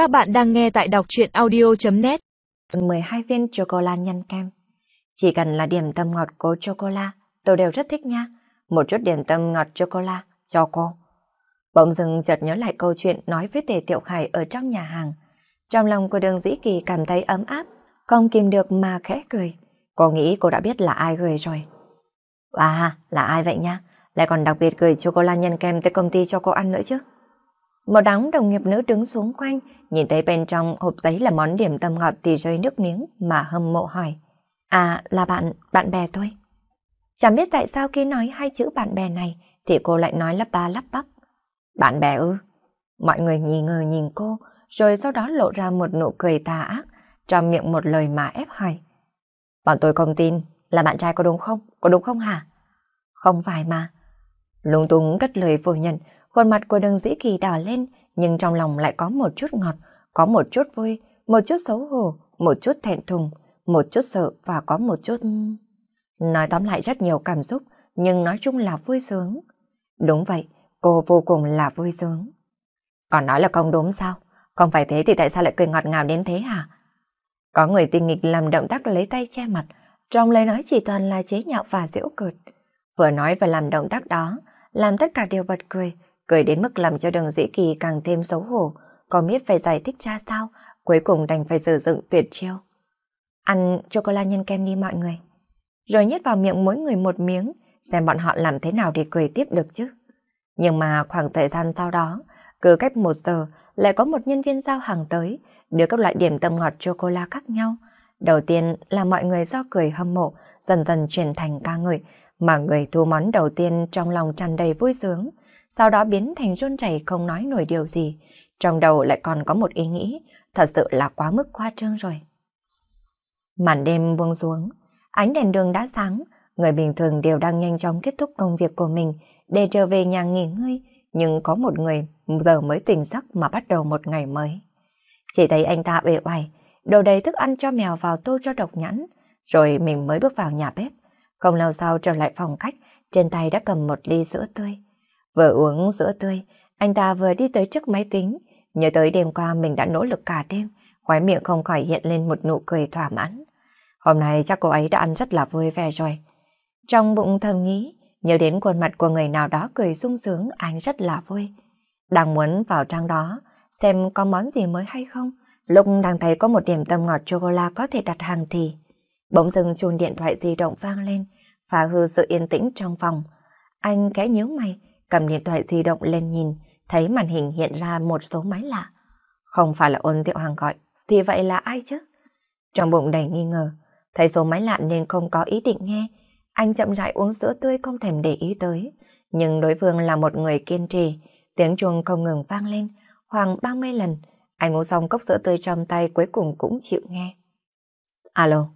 Các bạn đang nghe tại đọc truyện audio.net 12 viên chocolate nhân kem. Chỉ cần là điểm tâm ngọt của chocolate, tôi đều rất thích nha. Một chút điểm tâm ngọt chocolate cho cô. Bỗng dưng chợt nhớ lại câu chuyện nói với Tề Tiệu Khải ở trong nhà hàng. Trong lòng của đường dĩ kỳ cảm thấy ấm áp, không kìm được mà khẽ cười. Cô nghĩ cô đã biết là ai gửi rồi. À, là ai vậy nha? Lại còn đặc biệt gửi chocolate nhân kem tới công ty cho cô ăn nữa chứ. Một đám đồng nghiệp nữ đứng xuống quanh, nhìn thấy bên trong hộp giấy là món điểm tâm ngọt thì rơi nước miếng mà hâm mộ hỏi. À, là bạn, bạn bè tôi. Chẳng biết tại sao khi nói hai chữ bạn bè này thì cô lại nói lắp ba lắp bắp. Bạn bè ư? Mọi người nghi ngờ nhìn cô, rồi sau đó lộ ra một nụ cười tà ác, trong miệng một lời mà ép hỏi. Bọn tôi không tin, là bạn trai có đúng không? Có đúng không hả? Không phải mà. lúng túng cất lời phủ nhận, khuôn mặt của đường dĩ kỳ đỏ lên, nhưng trong lòng lại có một chút ngọt, có một chút vui, một chút xấu hổ, một chút thẹn thùng, một chút sợ và có một chút... Nói tóm lại rất nhiều cảm xúc, nhưng nói chung là vui sướng. Đúng vậy, cô vô cùng là vui sướng. Còn nói là không đúng sao? Không phải thế thì tại sao lại cười ngọt ngào đến thế hả? Có người tình nghịch làm động tác lấy tay che mặt, trong lời nói chỉ toàn là chế nhạo và giễu cợt. Vừa nói và làm động tác đó, làm tất cả đều bật cười, cười đến mức làm cho đường dĩ kỳ càng thêm xấu hổ, có biết phải giải thích ra sao, cuối cùng đành phải sử dụng tuyệt chiêu. Ăn chocolate nhân kem đi mọi người. Rồi nhét vào miệng mỗi người một miếng, xem bọn họ làm thế nào để cười tiếp được chứ. Nhưng mà khoảng thời gian sau đó, cứ cách một giờ lại có một nhân viên giao hàng tới, đưa các loại điểm tâm ngọt chocolate khác nhau. Đầu tiên là mọi người do cười hâm mộ, dần dần chuyển thành ca ngợi, mà người thu món đầu tiên trong lòng tràn đầy vui sướng, sau đó biến thành run chảy không nói nổi điều gì. Trong đầu lại còn có một ý nghĩ, thật sự là quá mức khoa trương rồi. Màn đêm buông xuống, ánh đèn đường đã sáng, người bình thường đều đang nhanh chóng kết thúc công việc của mình để trở về nhà nghỉ ngơi, nhưng có một người giờ mới tỉnh giấc mà bắt đầu một ngày mới. Chỉ thấy anh ta uể oải, đồ đầy thức ăn cho mèo vào tô cho độc nhãn, rồi mình mới bước vào nhà bếp. Không lâu sau trở lại phòng khách, trên tay đã cầm một ly sữa tươi. Vừa uống sữa tươi, anh ta vừa đi tới trước máy tính, nhớ tới đêm qua mình đã nỗ lực cả đêm, khóe miệng không khỏi hiện lên một nụ cười thỏa mãn. Hôm nay chắc cô ấy đã ăn rất là vui vẻ rồi. Trong bụng thầm nghĩ, nhớ đến khuôn mặt của người nào đó cười sung sướng, anh rất là vui. Đang muốn vào trang đó, xem có món gì mới hay không. Lúc đang thấy có một điểm tâm ngọt chocolate có thể đặt hàng thì... Bỗng dưng chuông điện thoại di động vang lên, phá hư sự yên tĩnh trong phòng. Anh khẽ nhíu mày, cầm điện thoại di động lên nhìn, thấy màn hình hiện ra một số máy lạ. Không phải là ôn tiệu hàng gọi, thì vậy là ai chứ? Trong bụng đầy nghi ngờ, thấy số máy lạ nên không có ý định nghe. Anh chậm rãi uống sữa tươi không thèm để ý tới. Nhưng đối phương là một người kiên trì, tiếng chuông không ngừng vang lên, khoảng 30 lần. Anh uống xong cốc sữa tươi trong tay cuối cùng cũng chịu nghe. Alo.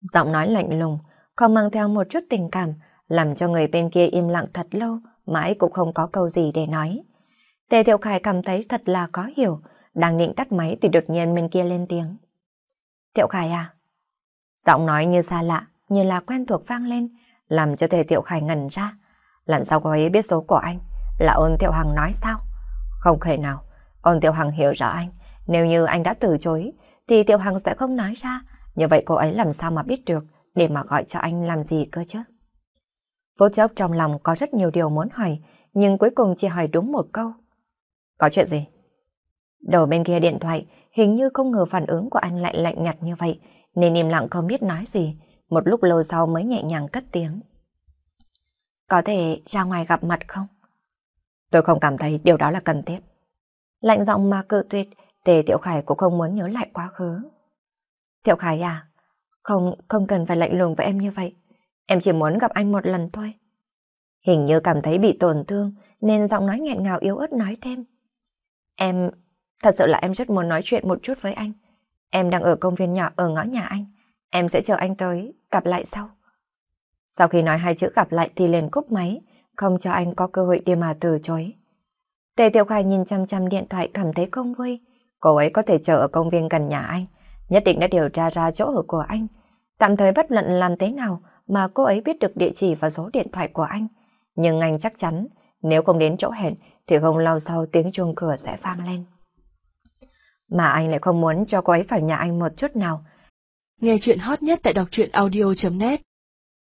Giọng nói lạnh lùng, không mang theo một chút tình cảm, làm cho người bên kia im lặng thật lâu, mãi cũng không có câu gì để nói. Tề Thiệu Khải cảm thấy thật là có hiểu, đang định tắt máy thì đột nhiên bên kia lên tiếng. Thiệu Khải à? Giọng nói như xa lạ, như là quen thuộc vang lên, làm cho Tề Thiệu Khải ngẩn ra. Làm sao cô ấy biết số của anh? Là ôn Thiệu Hằng nói sao? Không thể nào, ôn Thiệu Hằng hiểu rõ anh. Nếu như anh đã từ chối, thì Thiệu Hằng sẽ không nói ra. Như vậy cô ấy làm sao mà biết được để mà gọi cho anh làm gì cơ chứ? Vô chốc trong lòng có rất nhiều điều muốn hỏi, nhưng cuối cùng chỉ hỏi đúng một câu. Có chuyện gì? Đầu bên kia điện thoại, hình như không ngờ phản ứng của anh lại lạnh nhạt như vậy, nên im lặng không biết nói gì. Một lúc lâu sau mới nhẹ nhàng cất tiếng. Có thể ra ngoài gặp mặt không? Tôi không cảm thấy điều đó là cần thiết. Lạnh giọng mà cự tuyệt, Tề Tiểu Khải cũng không muốn nhớ lại quá khứ. Tiểu Khải à, không, không cần phải lạnh lùng với em như vậy. Em chỉ muốn gặp anh một lần thôi. Hình như cảm thấy bị tổn thương, nên giọng nói nghẹn ngào yếu ớt nói thêm. Em, thật sự là em rất muốn nói chuyện một chút với anh. Em đang ở công viên nhỏ ở ngõ nhà anh. Em sẽ chờ anh tới, gặp lại sau. Sau khi nói hai chữ gặp lại thì liền cúp máy, không cho anh có cơ hội để mà từ chối. Tề Tiểu Khải nhìn chăm chăm điện thoại cảm thấy không vui. Cô ấy có thể chờ ở công viên gần nhà anh, nhất định đã điều tra ra chỗ ở của anh. Tạm thời bất luận làm thế nào mà cô ấy biết được địa chỉ và số điện thoại của anh. Nhưng anh chắc chắn, nếu không đến chỗ hẹn thì không lâu sau tiếng chuông cửa sẽ vang lên. Mà anh lại không muốn cho cô ấy vào nhà anh một chút nào. Nghe chuyện hot nhất tại đọc truyện audio.net